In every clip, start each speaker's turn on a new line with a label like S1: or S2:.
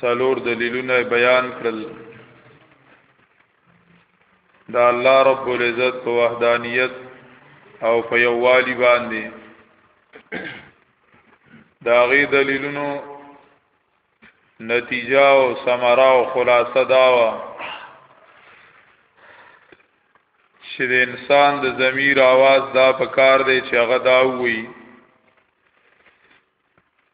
S1: سالور دلیلونه بیان کړل دا الله رب العزت په وحدانیت او په یووالي باندې دا غي دلیلونو نتیجه او ثمره او خلاصه داوا چې د انسان د ضمیر आवाज دا پکار دی چې هغه دا وي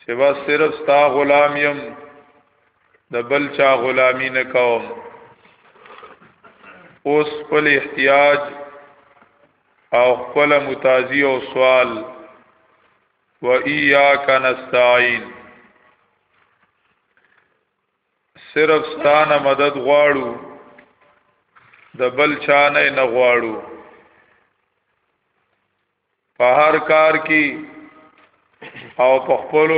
S1: چې بس صرف ستا غلام يم د بل چا غلامی نه کوم اوس خپل احتیاج او خپل متازی او سوال و ایاک نستعين صرف ستانه مدد غواړو د بل چا نه نه غواړو په هر کار کې او په خپل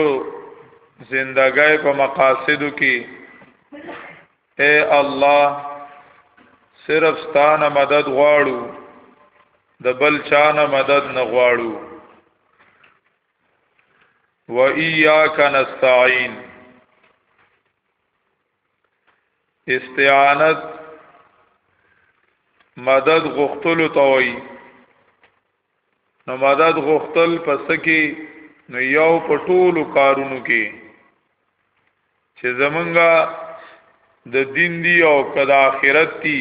S1: زندګۍ په مقاصدو کې اے الله صرف ستانه مدد غواړو د بل چانه مدد نه غواړو و ایاک نستعين استعانت مدد غختلو ته وایي نو مدد غختل پس کې نو یو په ټولو کارونو کې چې زمونږه د دین دی او کدا آخرت دی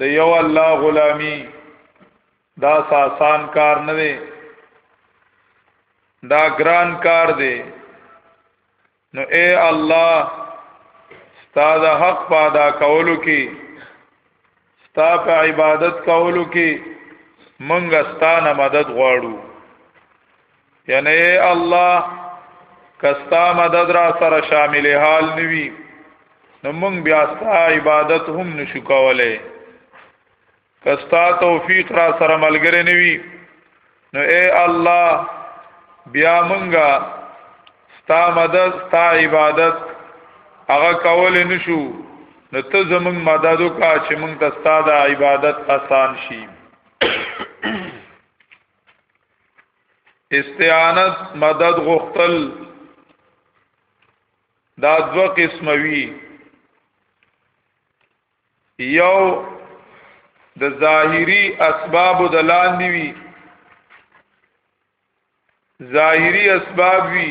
S1: د یو الله غلامی دا ساسان کار نه دی دا ګران کار دی نو اے الله ستاد حق پادا کولو کې ستا په عبادت کولو کې منګه ستانه مدد غواړو یعنی الله کستا مدد را سره شامل حال نوی نو موږ بیا ستا عبادت هم نشو کولای کستا توفیق را سره ملګری نوی نو اے الله بیا مونږه ستا مدد ستا عبادت هغه کول نشو نو ته زمونږ مدد وکا چې مونږ ته ستا د عبادت آسان شي استعانت مدد غختل دا دو قسم وی یو د ظاهری اسباب د لاندې وی ظاهری اسباب وی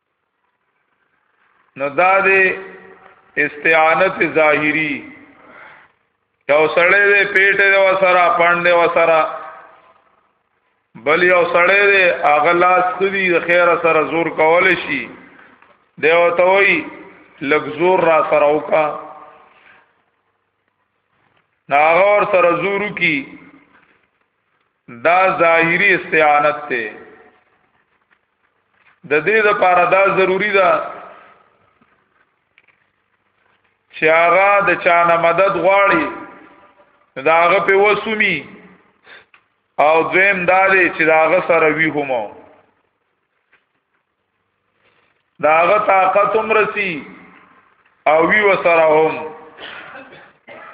S1: نو دا دی استعانت ظاهری یو سړی دی پیټ دی وسره پاند دی وسره بل یو سړی دی هغه لاس خدي د خیر سره زور کول شي دی وته وی لګ زور را سره وکا ناغور سره زورو کی دا ظاهری استعانت ته د دې لپاره دا ضروری ده چې هغه د چانه مدد غواړي دا هغه په وسومي او دویم دا دی چې دا هغه سره وی هم داغه طاقت هم رسی او وی وسره هم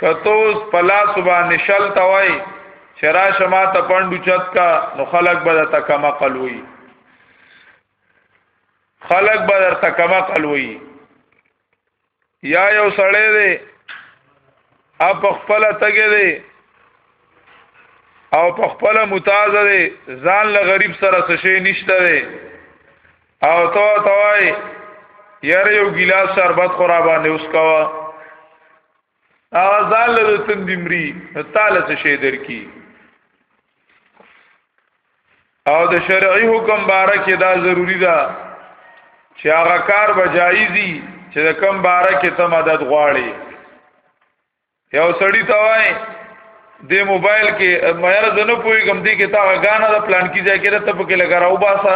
S1: کتوس پلا صبح نشل توای چرا شما ته پندو چت کا نو خلق به ته کما قلوی خلق به در ته کما قلوی یا یو سړی دی اپ خپل تګه دی او په خپل متازه دی ځان له غریب سره څه شي نشته دی او تو توای یاره یو ګلاس شربت خورا باندې اوس کوا اغزال له تندې مري تعالی څه شي درکې او د شرعي حکم باره کې دا ضروری ده چې هغه کار به جایزي چې د کم باره کې ته مدد غواړي یو سړی ته وای د موبایل کې مېر زنه پوي کم دي کې تا غانا د پلان کې ځای کې ته پکې لګا راو باسا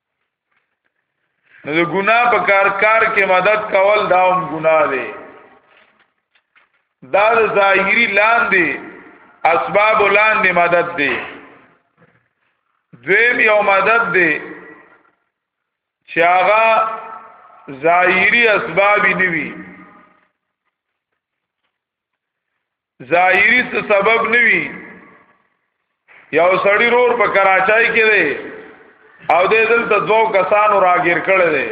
S1: نو د ګناه په کار کار کې مدد کول دا هم ګناه دی دا د ظاهری لاندې اسباب لاندې مدد دی دویم یو مدد دی چې هغه ظاهری اسباب نیوي ظاهری څه سبب نوي یو سړی رور په کراچای کې دی او د دلته دوو کسانو راګیر کړی دی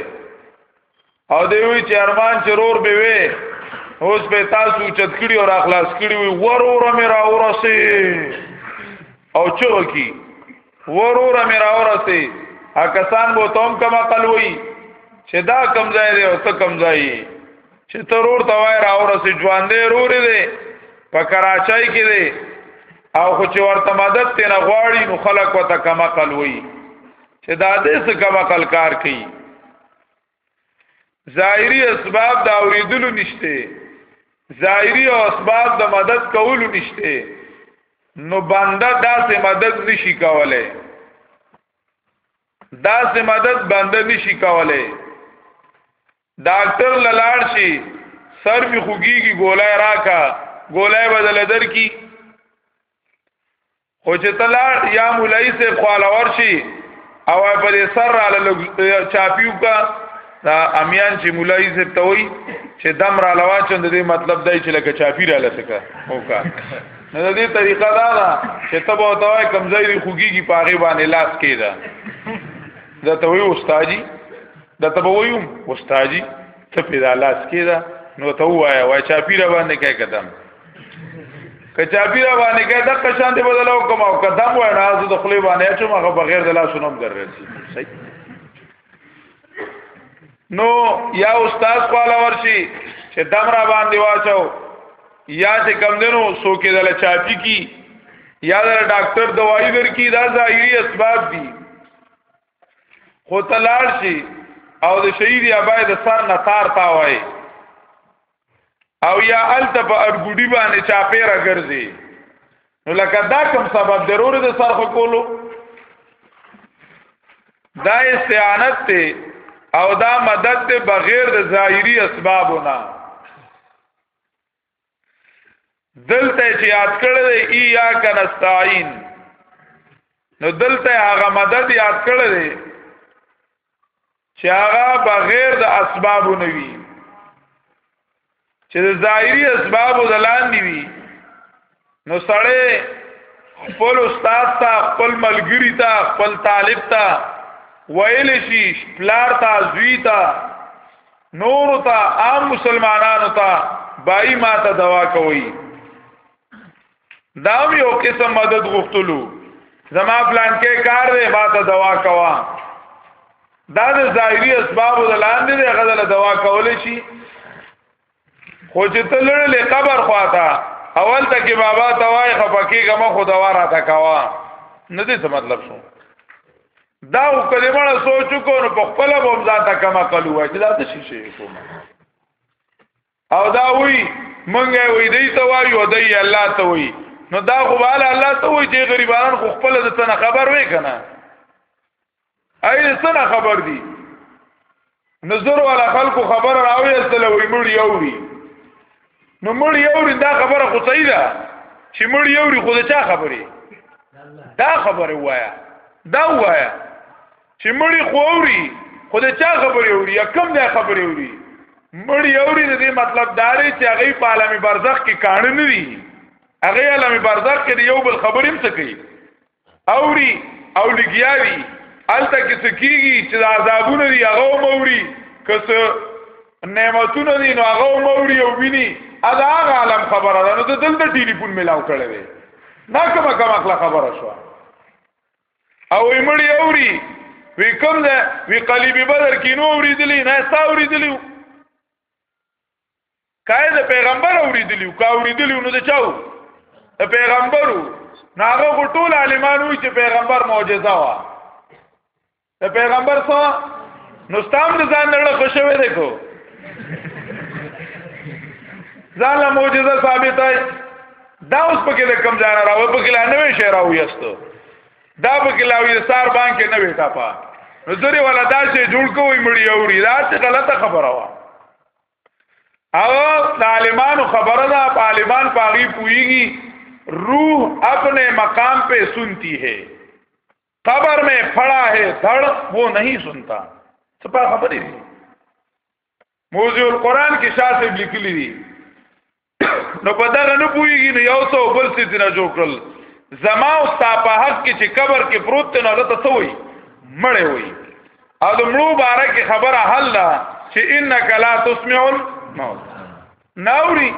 S1: او دی وی چې ارمان چې رور به وي اوس به تاسو چت کړی او اخلاص کړی وي ورور مې را ورسي او چوکي ورور مې راورسي اکسان بو توم کما قلوي چې دا کم ځای دی او ته کم ځای چې ترور توای را اورسې ژوند دی رور دی په کراچۍ کې دی او خو چې ورته مدد ته نه غواړي نو خلک وته کما قلوي چې دا دې څه کما کار کوي ظاهری اسباب دا اوریدلو نشته ظاهری او اسباب د مدد کولو نشته نو بنده داسې مدد نشي کولای داسې مدد بنده نشي کولای ډاکټر لالاړ شي سر می خوګيږي ګولای راکا ګولای بدل در کی خو چې تلار یا مولای سه خواله ورشي او په دې سر را لږ چاپیو کا دا امیان چې مولای سه توي چې دم را لوا چند دې مطلب دای چې لکه چاپی را لسکه اوکا نو د دې طریقه دا ده چې تبو توای کمزای دی خوګيږي پاغه باندې لاس کېدا دا ته وی استادی دا ته ویوم استادی ته پیدا لاس کېدا نو ته وایا وای چاپی را باندې کې قدم کچاپی را باندې کې د قشان دی بدل او کوم او قدم و نه از د خلی باندې چې ما بغیر د لاس نوم در رسی صحیح نو یا استاد خپل ورشي چې دم را باندې واچو یا چې کم دنو سو کې دل چاپی کی یا د ډاکټر دوايي ورکی دا ظاهري اسباب دي خو تلار شي او د شهید ابای د سر نثار تا وای او یا الته په ارګوډي باندې چا پیرا ګرځي نو لکه دا کوم سبب ضرور د سرخ کولو دا استعانت ته او دا مدد ته بغیر د ظاهری اسبابونه دلته چې یاد کړل ای یا کنستاین نو دلته هغه مدد یاد کړل چې هغه بغیر د اسبابو نه وي چې د ظاهري اسبابو د لاندې وي نو سړی خپل استاد ته خپل ملګری ته خپل طالب ته ویل شي پلار ته زوی ته نور ته عام مسلمانانو ته بای ما ته دوا کوي دا یو قسم مدد غوښتلو زما پلان کې کار دی ما ته دوا کوا دا د ظاهري اسبابو د لاندې دی غزل دوا کولې شي خو چې تلړلې قبر خواته اول ته کې بابا توای خفقې غمه خو دوا را تا کوا نه دې څه مطلب شو دا کلمه له سوچ کو نو په خپل بوم ځان ته کما کلو چې دا څه شي کوم او دا وی مونږه وی دی ته وایو دی الله ته وی نو دا خو بال الله ته وی چې غریبانان خو خپل د تنه خبر وې کنه اې څنګه خبر دي نظر ولا خلکو خبر راوي اصل وی مړ یوري نو مړ یوري دا خبره خو صحیح ده چې مړ یوري خو دا چا خبره دا خبره وایا دا وایا چې مړی خو اوري خو د چا خبرې اوري یا کم نه خبرې اوري مړی اوري د دې مطلب دا دی چې هغه په عالم برزخ کې کانه نه دي هغه عالم برزخ کې یو بل خبرې هم څه کوي اوري او لګیاوي الته کې څه کیږي چې د عذابونه دي هغه موري کس نعمتونه دي نو هغه موري او ویني ادا هغه عالم خبره ده نو ته دلته ټلیفون ملاو کړی وي نا کومه کومه خبره شوه او مړی اوري وی کوم ده وی قلیب بدر کې نو اوریدلی نه ستا اوریدلی کای د پیغمبر اوریدلی او کا اوریدلی نو د چاو د پیغمبرو ناغه ټول عالمانو چې پیغمبر معجزه وا د پیغمبر څو نو ستام د ځان نړه خوشوي دی کو ځان له معجزه ثابتای دا اوس پکې د کم ځان راوي پکې لا نه وي شعر او یستو دا پکې لا وي سار باندې نه وي تاپا نو زری ولا دا چې جوړ کوی مړی اوري دا څه غلطه خبره وا او طالبانو خبره ده طالبان پاغي پويږي روح اپنے مقام پہ سنتی ہے قبر میں پھڑا ہے دھڑ وہ نہیں سنتا سپا خبر ہی موزی القرآن کې شاه صاحب لیکلی دي نو په دغه نه پويږي نو یو څو بل څه دینه جوړ کړل زما او ستا په حق کې چې قبر کې پروت دی نو ته څه وي مړې وي او د مړو باره کې خبره حل ده چې انک لا تسمع الموت ناوري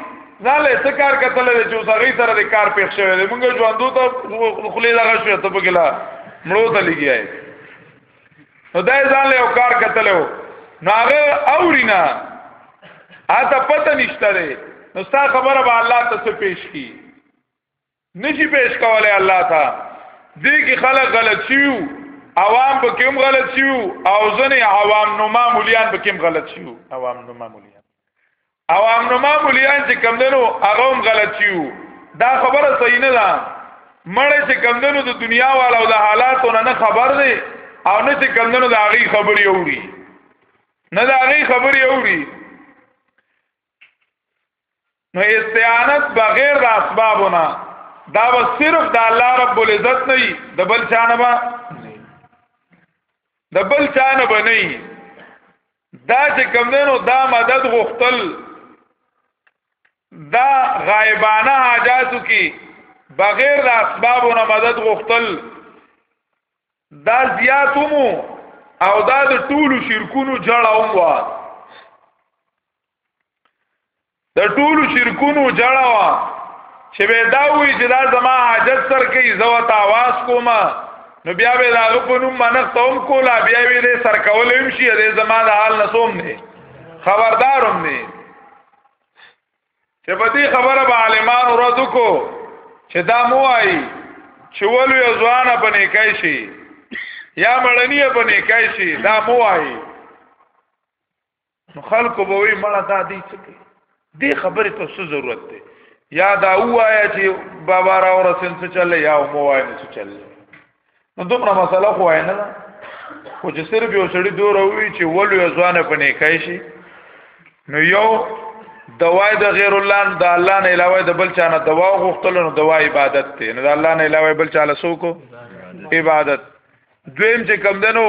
S1: ځان له څه کار کتل دی چې اوس هغه سره د کار پېښ شوی دی مونږ ژوندو ته خلې دغه شو ته په ګلا مړو ته لګیای نو دا ځان له کار کتل و نو هغه اورینا اته پته نشته دی نو ستا خبره به الله ته څه پېښ کی نشي پیش کولای الله تا دې کې خلک غلط شيو عوام به کوم غلط شيو او ځنې عوام نو معمولیان به کوم غلط شيو عوام نو معمولیان عوام نو معمولیان چې کم دنو هغه هم غلط شيو دا خبره صحیح نه ده مړې چې کم دنو د دنیا والا او د حالاتو نه خبر دی او نه چې کم دنو د هغه خبري اوري نه د هغه خبري اوري نو استعانت بغیر د اسبابونه دا و صرف د الله رب العزت نه د بل چانه با د بل چانه به نه دا چې کم دینو دا مدد غختل دا غایبانه حاجاتو کې بغیر د اسبابونو مدد غختل دا زیاتومو او دا د ټولو شرکونو جړاوم وا د ټولو شرکونو جړه وا چې به دا وی چې دا زما حاجت سر کې زو ته आवाज کوم نو بیا به دا په نوم باندې توم کولا بیا وی دې سر کولم شي دې زما د حال نسوم نه خبردارم نه چې په دې خبره به عالمان ورځ کو چې دا مو آی چې ولو یو ځوان په نیکای شي یا مړنی په نیکای شي دا مو آی نو خلکو به وی مړه دا دی څه کوي دې خبرې ته څه ضرورت دی یا دا وایا چې بابا را ورسېل څه چل یا مو وای نه څه چل نو دومره مسله خو وای نه خو چې صرف یو سړی دور وی چې ولو یو ځوان په نه کوي شي نو یو دوای د غیر الله د الله نه علاوه د بل چا نه دوا غوښتل نو دوا عبادت دی نه د الله نه علاوه بل چا له سوکو عبادت دویم چې کم دنو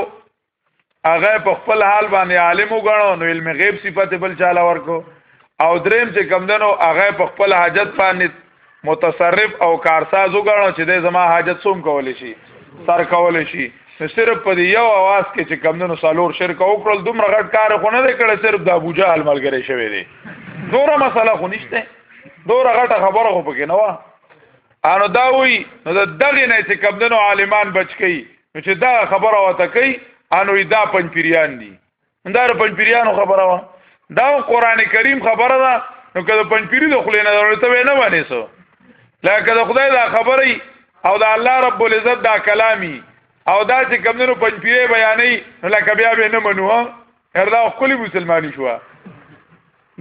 S1: هغه په خپل حال باندې عالم وګڼو نو علم غیب صفت بل چاله ورکو او دریم چې کمدنو هغه په خپل حاجت باندې متصرف او کارساز وګڼو چې د زما حاجت سوم کول شي سر کول شي نو صرف په یو आवाज کې چې کمندونو سالور شرک او کړل دومره غټ کار خو نه دی کړی صرف د ابو جهل ملګری شوی دی دوره مسله خو نشته دوره غټه خبره خو پکې نه و انو دا وی نو د دغه نه چې کمندونو عالمان بچ کی نو چې دا خبره وته کوي انو دا پنځپیریان دي دا پنځپیریانو خبره وا دا قران کریم خبره ده نو کله پنځپیری د خلینو ورته نه باندې سو لکه د خدای دا خبري او د الله رب العزت دا کلامي او دا چې کمنو پنځپیری بیانې لکه بیا به نه منو اردا خپل مسلمانی شو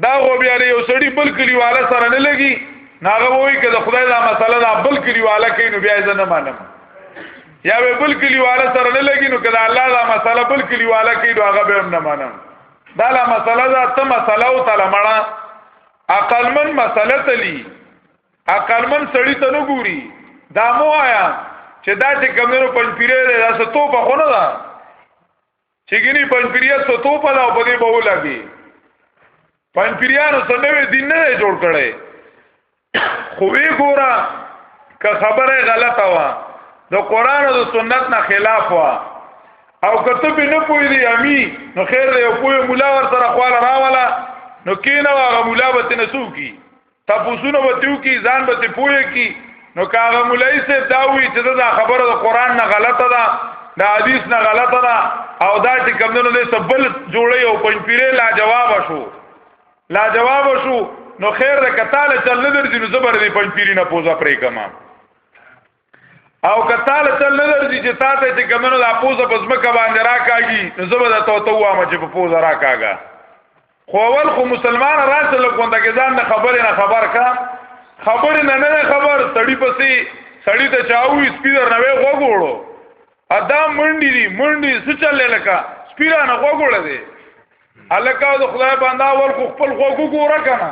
S1: دا غو بیا یو سړی بل کلیواله سره نه لګي ناغه وای کده خدای دا مسله دا بل کلیواله کینو بیا یې نه مانم یا به بل کلیواله سره نه لګي نو کده الله دا مسله بل کلیواله کینو هغه به نه مانم دا لا مسله دا ته مسله او تعالی مړه عقل من مسله تلی عقل من سړی ته نه ګوري دا مو آیا چې دا چې کمنو پنځپیره ده دا څه توپه خونه ده چې ګني پنځپیریا ستو په لاو باندې به ولګي پنځپیریانو سمې دین نه جوړ کړي خو وی ګورا که خبره غلطه وا د قران او سنت نه خلاف وا او کته به نه پوي دی امي نو خیر دی او پوي مولا ور سره خواله راواله نو کینه هغه مولا به تنسو کی تپوسونه به تیو کی ځان به تی پوهه کی نو کاغه مولای سه دا وی چې دا خبره د قران نه غلطه ده دا حدیث نه غلطه ده او دا چې کمونو دې سبل جوړي او پنځپیره لا جواب شو لا جواب شو نو خیر ده کتاله چل نه درځي نو زبر دې پنځپیری نه پوزا پرې کما او کتاله تل نه درځي چې تا ته چې کمنو د پوزه په ځمکه باندې راکاږي نو زه به د تو تو وامه چې په پوزه راکاږه خو اول خو مسلمان راځه لګونده کې ځان نه خبرې نه خبر کا خبرې نه نه خبر تړي پسې سړی ته چاوي سپیدر نوې غوګوړو ادا منډي دي منډي څه چلې لکه سپیرا نه وګوړه دي الکه د خدای باندې ور خو خپل خو وګوره کنه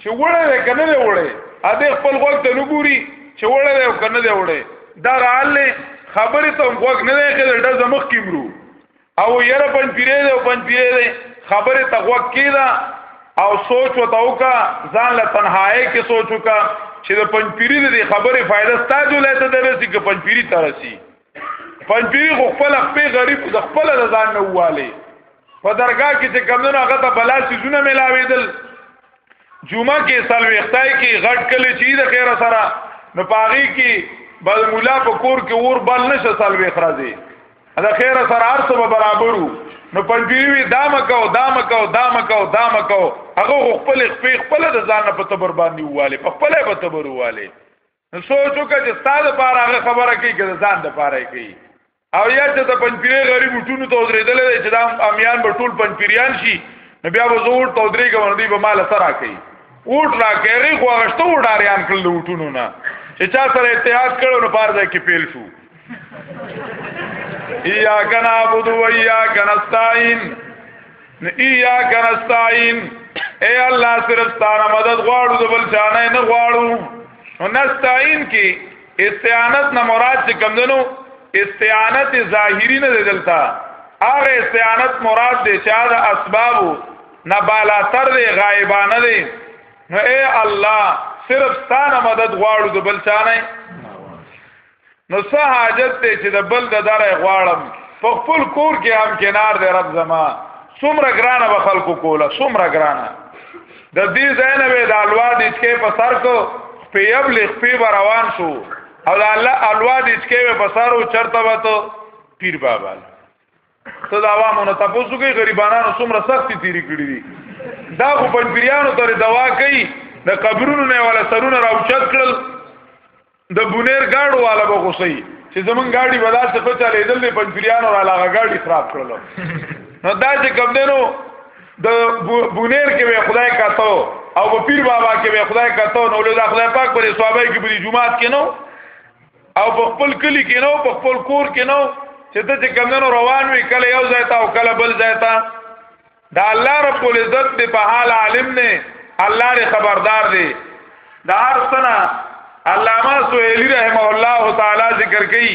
S1: چې وړه ده کنه دی وړه ا دې خپل غوږ ته نګوري چې وړه ده کنه دی وړه دا رااله خبره ته غوږ نه دی کړل د زمخ کیمرو او یره پنځ پیری دی او پنځ پیری دی خبره تقوا کیدا او سوچ وتاو کا ځان له تنهایی کې سوچ وکا چې د پنځ پیری دی خبره فائدہ ستاسو لایته درسي کې پنځ پیری ترسي پنځ پیری خو خپل خپل غریب د خپل د ځان نه واله په درگاه کې چې کمونه هغه ته بلا سيزونه ملاويدل جمعه کې سال وختای کې غټ کلی چی د خیره سره نو پاغي کې بل مولا په کور کې اور بل نشه سال وخرازي دا خیر سره ارسو به برابرو نو پنځوي دا مکو دا مکو دا مکو دا مکو هغه خپل خپل خپل د ځان په تبر باندې واله په خپل په تبر واله نو سوچو کې چې ستاسو لپاره هغه خبره کوي چې ځان لپاره کوي او یا چې د پنځپیرې غریب ټونو ته ودرېدل دی چې دا امیان به ټول پنځپیریان شي نو بیا به زور ته ودرې کوم دی به مال سره کوي اوټ را کوي خو هغه شته وډاریان کړل ټونو نه چې چا سره اتحاد کړو نو پاره کې پیل شو ایا کنا عبد و ایا کنا استعين ایا کنا استعين اے الله صرف ستاره مدد غواړو د بل چانه نه غواړو او نستعين کې استعانت نه مراد چې کوم دنو استعانت ظاهری نه دلتا هغه استعانت مراد دی چې دا اسباب نه بالا تر دی غایبانه دی نو اے الله صرف ستانه مدد غواړو د بل چانه نو څه حاجت دی چې د بل د دره غواړم په خپل کور کې هم کنار دی رب زما څومره ګرانه به خلکو کوله څومره ګرانه د دې ځای نه به د الوا د چکې په سر کو پیب لخ پی روان شو او الله الوا د چکې په سر او چرته وته پیر بابا ته دا عوامو نه تاسو کې غریبانو څومره سختي تیری کړی دي دا خو پنځپیرانو تر دوا کوي د قبرونو نه ولا سرونه راوچت کړل د بونیر گاډو والا به غوسي چې زمون گاډي ولا څه په چلې دل په پنځپیرانو را لاغه گاډي خراب کړل نو دا چې کوم دینو د بونیر کې به خدای کاتو او په پیر بابا کې به خدای کاتو نو له خدای پاک پر صحابه کې په جمعات کې نو او په خپل کلی کې نو په خپل کور کې نو چې ته چې کمنو روان وي کله یو ځای ته او کله بل ځای ته دا الله رب العزت دې په حال عالم نه الله دې خبردار دی دا هر سنه علامه سویلی رحمه الله تعالی ذکر کوي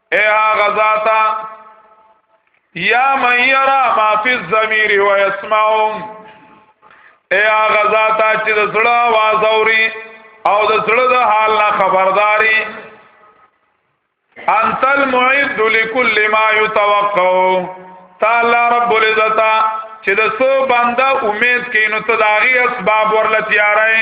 S1: اے هغه ذاتا یا من یرا ما فی الضمیر و یسمعو اے هغه ذاتا چې د زړه आवाज اوري او د زړه د حال نه خبرداري انت المعد لكل ما يتوقع تعالی رب العزت چې د سو بنده امید کینو ته داغي اسباب ورل تیارای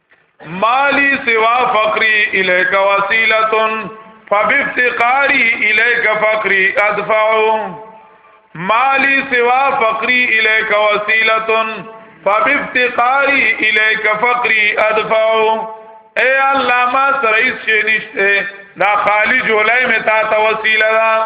S1: مالی سوا فقری الیک وسیلتن فبفتقاری الیک فقری ادفعو مالی سوا فقری الیک وسیلتن فبفتقاری الیک فقری ادفعو اے الله ما سره هیڅ نشته دا خالی جولای می تا ته وسیله ده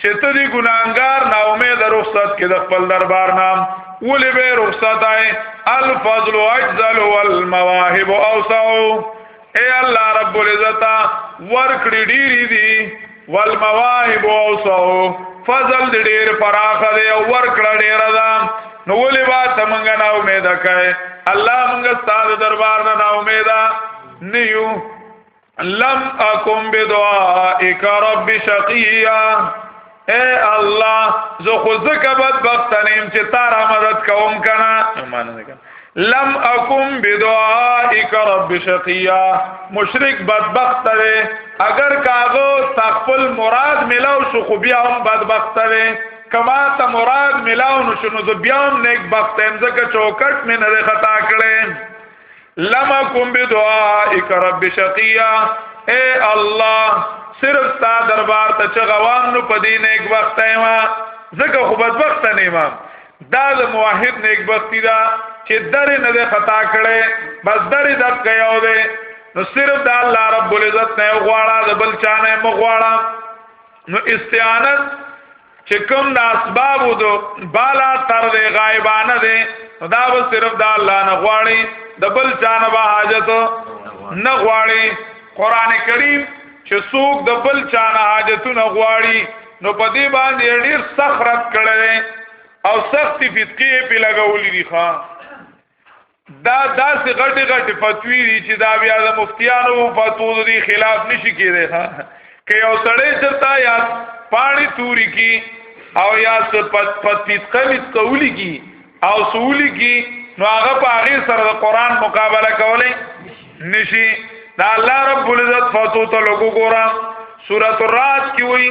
S1: چې ته دې ګناګار نا امید رخصت کې د خپل دربار نام ولې به رخصت آئے الفضل اجزل والمواهب اوسع اے الله رب العزت ورکړي ډېری دي والمواهب اوسع فضل دې ډېر فراخ دی او ورکړه ډېر ده نو ولې با تمنګ نا امید کای الله موږ ستاسو دربار نه نا امید نه یو لم اکم بدعائک رب شقیا اے الله زه خو زکه بدبخت نیم چې تا را مدد کوم کنه ایمان نه کنه لم اکم بدعائک رب شقیا مشرک بدبخت دی اگر کاغه تخپل مراد ملاو شو خو بیا هم بدبخت دی کما ته مراد ملاو نو شنو زه بیا هم نیک بخت هم زکه چوکټ مې نه خطا کړې لما کوم بدعائک رب شقیا اے الله صرف ستا دربار ته چغوام نو پدی نیک وخت ایما زکه خو بدبخت نه ما دا د موحد نیک بختی دا چې در نه ده خطا کړي بس در دې کيو ده نو صرف د الله رب العزت نه غواړه د بل چانه مغواړه نو استعانت چې کوم د اسباب د بالا تر دی غایبانه دی دا به صرف د الله نه غواړي د بل چانه به حاجت نه غواړي قران کریم چې څوک د بل چانه حاجتونه غواړي نو په دې باندې ډیر سخرت کړي او سخت فتقې په لګولې دي ښا دا داسې غټي غټي فتوی دي چې دا بیا د مفتیانو فتوا دي خلاف نشي کېدای ها که یو سړی چرتا یا پانی توري کی او یا پت پت پیت قمیت کولی کی او سولی کی نو هغه په هغه سره د قران مقابله کولای نشي دا الله رب العزت فتو ته لوګو ګورم سورۃ الرعد کی وایي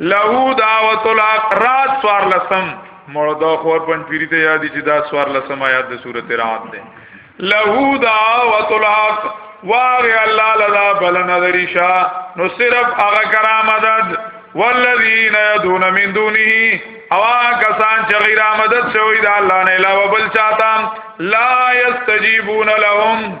S1: له دعوت الاقرات سوار لسم مردا خور پن پیری ته یادی چې دا سوار لسم آیات د سورته رات ده له دعوت الحق واغی الله لذا بل نظریشا نو صرف هغه کرامدد والذین یدون من دونه او کسان چې غیر مدد شوی دا الله نه علاوه بل چاته لا یستجیبون لهم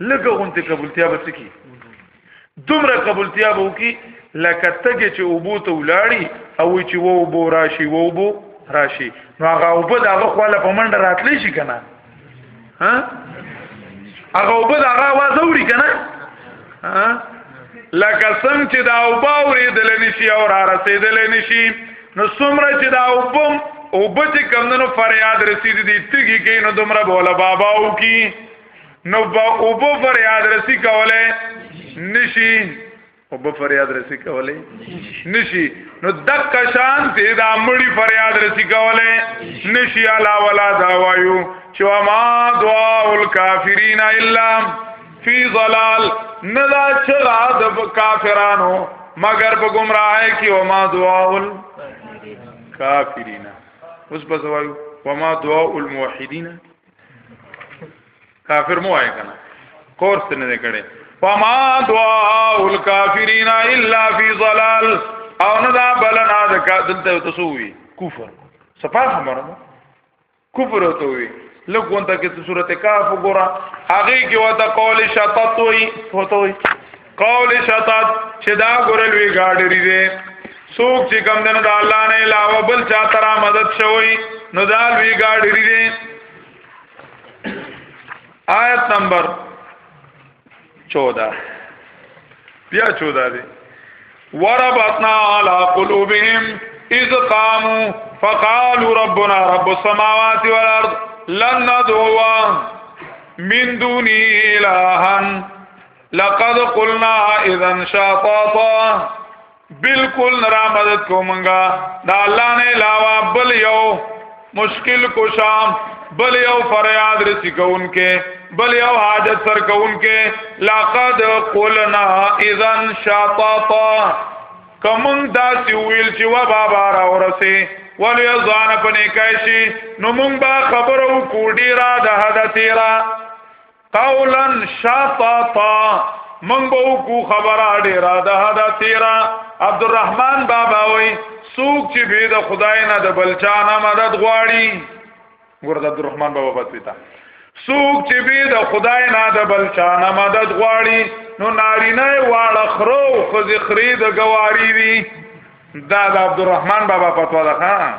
S1: لکه غونته قبولتیا به سکی دومره قبولتیا به وکي لکه تګ چې اوبو ته ولاړی او چې وو بو راشي وو بو راشي نو هغه اوبه دغه خواله په منډه راتلی شي کنه ها هغه اوبه دغه आवाज اوري کنه ها لکه څنګه چې دا اوبه اورېدل نشي او را رسېدل نشي نو څومره چې دا وبم او بچ کمندنو فریاد رسید دي تګي کې نو دومره بوله بابا او کی نو با او بو فریاد رسی کوله نشي او بو فریاد رسی کوله نشي نو دک شان ته دا مړی فریاد رسی کوله نشي علا ولا دا وایو چې ما دعا الکافرین الا فی ضلال ندا چغا د کافرانو مگر په گمراهی کې او ما دعاول کافرین اوس بس وایو و ما دعاء الموحدین کافر مو آئے کنا کورس نه کړي فما دعاء الکافرین الا فی ضلال او نه دا بلنا د دلته تسوی کفر صفه خبره کفر ته وي لګون ته کې سورته کاف وګوره هغه کې وته قول شطط وي هوته وي قول شطط چې دا ګورل وی گاډری دی څوک چې کم دنه د الله نه علاوه بل چا ترا مدد شوی نو دا وی گاډری دی آیت نمبر چودہ بیا چودہ دی وربطنا على قلوبهم اذ قاموا فقالوا ربنا رب السماوات والارض لن ندعو من دونه الها لقد قلنا اذا شططا بالکل نرا مدد کو منگا دا اللہ نے علاوہ بل یو مشکل کشا بل یو فریاد رسی کون کے بل یو حاجت سر کون کے لقد قلنا اذن شاطاطا کمون دا سی ویل چې و بابا را ورسه ولی ځان په نیکای شي نو مونږ با خبرو کوډی را د حد تیرا قولا شططا من به کو خبره ډیره ده دا تیرا عبدالرحمن بابا وای سوق چې به د خدای نه د بلچانا مدد غواړي ګور د عبدالرحمن بابا پاتې تا سوق چې به د خدای نه د بلچانا مدد غواړي نو نارینه واړه خرو خو ذخری د گواری دي دا د عبدالرحمن بابا پتو ده ها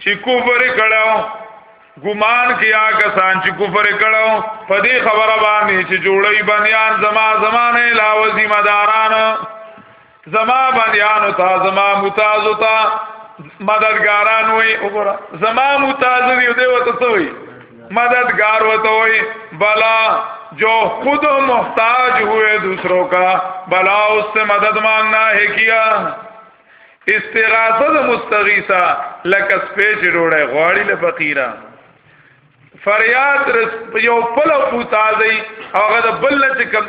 S1: چې کفر کړو ګمان کیا کسان چې کفر کړو په دې خبره باندې چې جوړي بنیان زما زمانه لا وزیم داران زما بنیان تا زما متاز تا مددګاران وي وګوره زما متاز دی دی وته سوی مددگار وته وي بلا جو خود محتاج ہوئے دوسروں کا بلا اس سے مدد مانگنا ہے کیا استغاثه د مستغیثه لکه سپېچ ډوړې غواړي له فقیره فریاد رس یو پل پوتا دی هغه د بل نه چې کم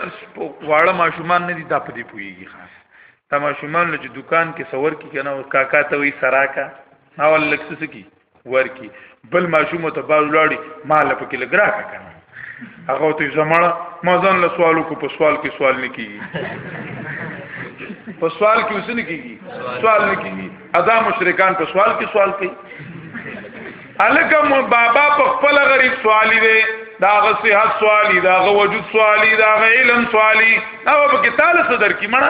S1: واړه ماشومان نه دي دا په دې پويږي خاص دا ماشومان چې دکان کې سور کې کنه او کاکا ته وي سراکا ناول لکس کی ورکی بل ماشوم ته باز لاړی مال پکې لګرا کنه هغه ته زمړه ما ځان له سوالو کو په سوال کې سوال نه کیږي په سوال کې اوس نه کیږي سوال نه کیږي ادا مشرکان په سوال کې سوال کوي الکه بابا په خپل غریب سوالی دی دا غ صحت سوالی دا غ وجود سوالی دا غ علم سوالی او په کې تعالی صدر کی مړه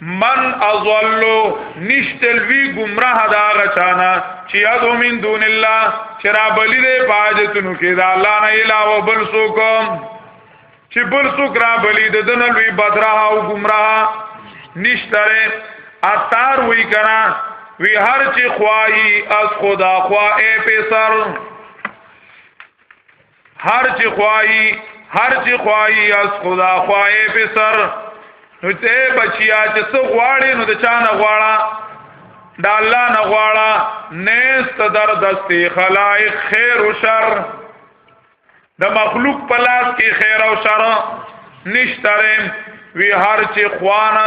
S1: من اضلو نشتل وی گمراه دا غچانا چی ادو من دون الله چرا بلی دے پاجتنو کې دا الله نه علاوه بل څوک چې بل څوک را بلی د دنه لوی بدراه او گمراه نشتره اتار وی کنا وی هر چې خواهی از خدا خواه پیسر هر چې خوایي هر چې خوایي از خدا خوایي په سر نو ته بچیا چې څو غواړي نو د چا نه غواړه دا الله نه غواړه نست در دستي خلائق خیر او شر د مخلوق په لاس کې خیر او شر نشتره وی هر چې خوانه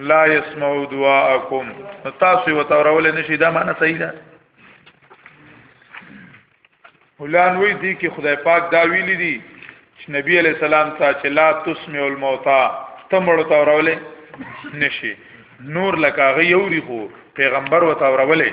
S1: لا يسمعوا دعاءكم تاسو یو تورول نشي دا معنی صحیح ده ولان وی دي کې خدای پاک دا ویلي دي چې نبی علی السلام ته چې لا تسمع الموتى تمړ تورول نشي نور لکه غي یوري خو پیغمبر وتورولې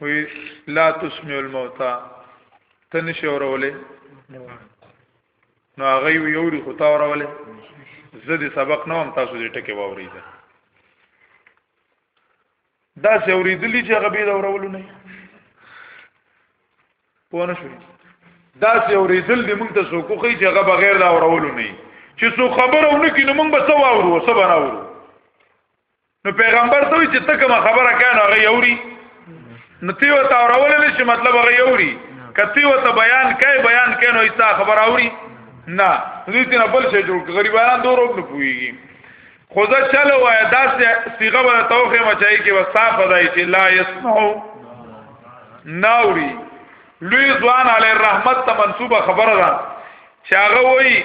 S1: وی لا تسمع الموتى تنش اورولې نو هغه وی اوري خو تا اورولې زه دې سبق نه هم تاسو دې ټکي واوري دا دا څه اوریدلی چې هغه به دا اورولو نه پوه نه شو دا څه اوریدل دې موږ ته سو کوخی چې هغه بغیر دا اورولو نه چې سو خبرو نه کینې موږ به څه واورو څه بناورو نو پیغمبر ته چې ته کوم خبره کانو هغه یوري نو تی و تا اورول نشي مطلب هغه یوري کتی و ته بیان کای بیان کینو ایسا خبر اوري نه دوی تینا بل شي جوړ غریبانان دور وب نه پويږي خو دا چلو وای دا صيغه ولا توخه مچای کې وصاف دای چې لا يسمعو ناوري لوی ځوان علی الرحمت ته منسوبه خبره ده چې هغه وایي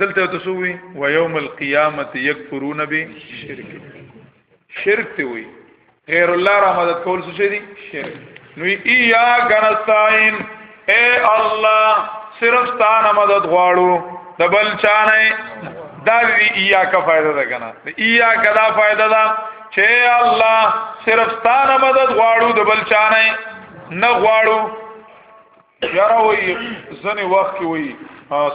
S1: دلته تاسو وی و یوم القیامت یکفرون به شرک شرک ته وی غیر الله را مدد کول څه شي دي شرک نو ایا کنستاین اے الله صرف ستانه مدد غواړو د بل چانه دا وی ایا کا فائدہ ده کنه ایا کدا فائدہ ده چې الله صرف ستانه مدد غواړو د بل چانه نه غواړو یاره وای ځنې وخت کې وای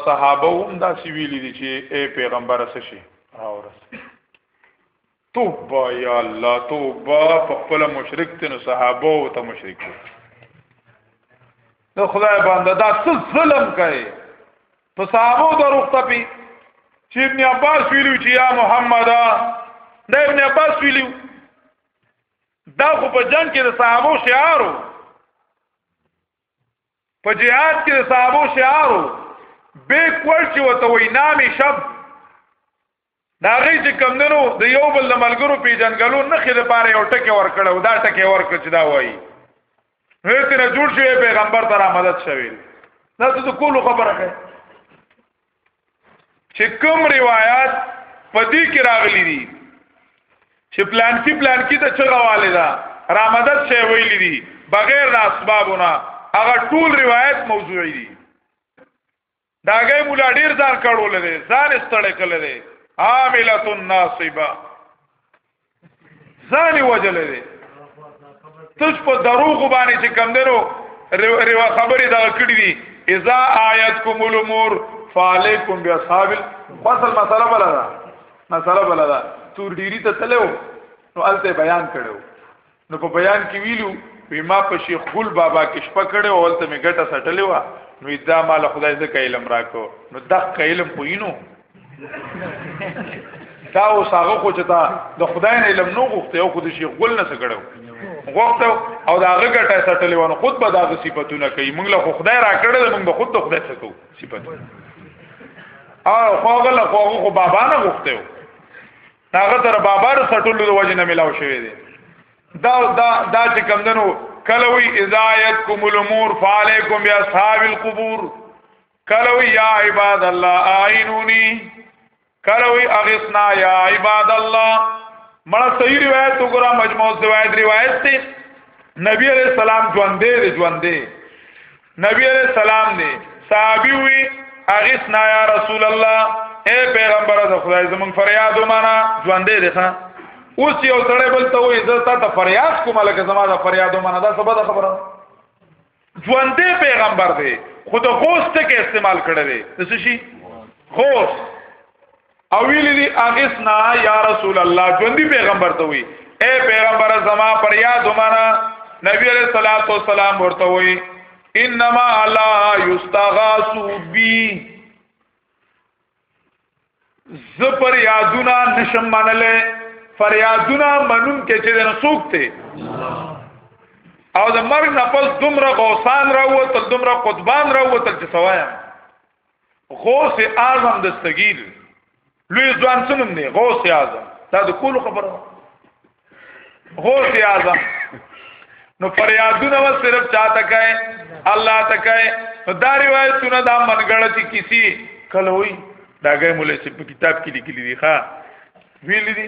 S1: صحابه هم دا سی ویلي دي چې اے پیغمبر څه شي راورس توبه یا الله توبه په خپل مشرک ته نو صحابه او ته مشرک نو خدای باندې دا څه ظلم کوي په صحابه دروخته پی چې ابن عباس ویلو چې یا محمد دا ابن عباس ویلو دا خو په جنگ کې د صحابه شعارو په جهاد کې صحابو شعارو به کول چې وته وای نامې شب دا غي چې کمندنو د یو بل د ملګرو پیجنګلو نه خې د پاره یو ټکی ورکړو دا ټکی ورکړ چې دا وای هر تر جوړ شوی پیغمبر تر مدد شوی دا ته کولو خبره کوي چې کوم روایت پدې کې راغلي دي چې پلان کې پلان کې ته چغواله ده رامدد شی ویلي دي بغیر د اسبابونه هغه ټول روایت موضوعي دي داګه مولا ډیر ځان کړول دي ځان استړې کړل دي عاملۃ الناصبه ځان وجل دی تش په دروغ باندې چې کم درو ریو خبرې دا کړې دي اذا آیتکم الامور فعلیکم باصحاب فصل مساله بلا دا مساله بلا دا تور ډیری ته تلو نو الته بیان کړو نو په بیان کې ویلو وی ما په شیخ ګل بابا کې شپه کړې او ولته می ګټه سټلې و نو دا مال خدای زکه علم راکو نو دغه علم پوینو دا اوس هغه خو چې تا د خدای نه علم نو غوښته او خو د شیخ ګل نه سګړو غوښته او دا هغه ګټه سټلې و نو خود به دا صفاتونه کوي موږ له خدای راکړل موږ به خود د خدای څخه کوو صفاتونه او خو هغه له خو بابا نه غوښته هغه تر بابا ر سټولو د وجه نه ملاو شوی دی دا دا دا چې کمندنو کلوی ازایت کوم الامور فعلیکم یا اصحاب القبور کلوی یا عباد الله اعینونی کلوی اغثنا یا عباد الله مړه صحیح روایت وګوره مجموع روایت روایت ته نبی علیہ السلام ژوندې دي ژوندې نبی علیہ السلام دی صحابي وی اغثنا یا رسول الله اے پیغمبر د خدای زمون فریاد ومانه ژوندې دي ښا اوس یو سره بل ته وې زه ته فریاد کوم لکه زما د فریاد ومانه دا سبا د خبره ژوندې پیغمبر دی خود غوست کې استعمال کړی دی څه شي غوست او ویل دي اغسنا یا رسول الله ژوندۍ پیغمبر ته وي اے پیغمبر زما پر یاد ومنه نبی علیہ الصلوۃ والسلام ورته وي انما لا یستغاث بی ز پر یادونه نشم منله فریادونه منون کې چې نه څوک ته او د مرګ نه پس دومره غوسان راووتل دومره قطبان راووتل چې سوایم غوث اعظم د سګیر لوی ځوان څنوم دی غوث اعظم دا د کول خبره غوث اعظم نو فریادونه و صرف چاته کوي الله ته کوي دا روایتونه دا منګړتی کسی کله وي دا غي مولای چې په کتاب کې لیکلي دي ښا ویل دي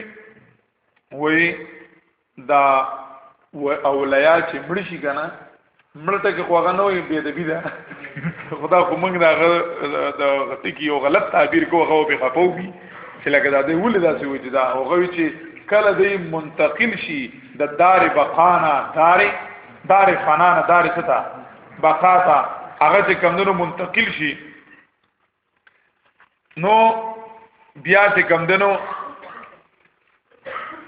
S1: وای دا و اولیا چې مړ شي کنه مړ ټکی خو هغه نه وي بی ادبی ده خدا خو موږ دا د غتی کې یو غلط تعبیر کوو هغه به خپو وي چې لکه دا دی ولې داسې وي دا هغه وی چې کله دی منتقل شي د دار بقانا دار دار فنانا دار ستا بقاتا هغه چې کمندونو منتقل شي نو بیا چې کم دنو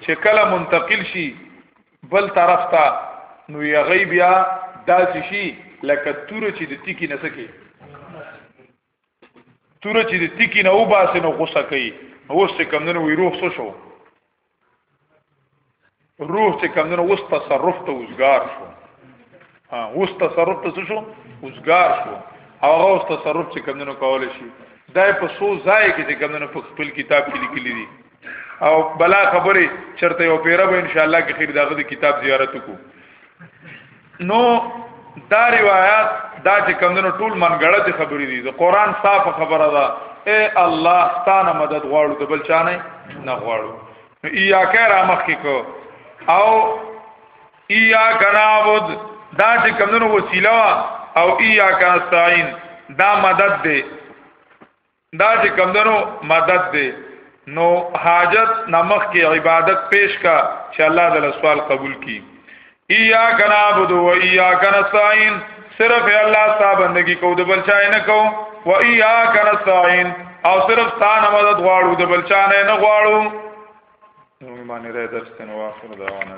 S1: چې کله منتقل شي بل طرف ته نو یا غیب یا داسې شي لکه تور چې د تیکی نه سکی تور چې د تیکی نه وباسي نو غوسه کوي نو اوس کم دنو وی روح سو شو روح چې کوم نو وس تصرف ته وزګار شو ها وس تصرف ته څه شو وزګار شو هغه وس تصرف چې کوم نو کول شي دا په سو ځای کې چې کوم نو په خپل کتاب کې لیکلي دي او بلا خبره چرته یو پیره به ان شاء الله کې خیر داغه کتاب زیارت کو نو دا روایت دا چې کمونو ټول منګړه چې خبرې دي د قران صاحب خبره ده اے الله ستانه مدد غواړو د بل چانه نه غواړو نو ایا کرا مخ کې کو او ایا کنابود دا چې کمونو وسیله او ایا کا استعين دا مدد دی دا چې کمدنو مدد دی نو حاجت نمخ کې عبادت پیش کا چې الله تعالی سوال قبول کی ایا کنا عبد و ایا کنا سائن صرف الله تعالی بندگی کو د بل چا نه کو و ایا کنا سائن او صرف ستانه مدد غواړو د بل چا نه غواړو نو باندې راځي درس ته نو واخر دا ونه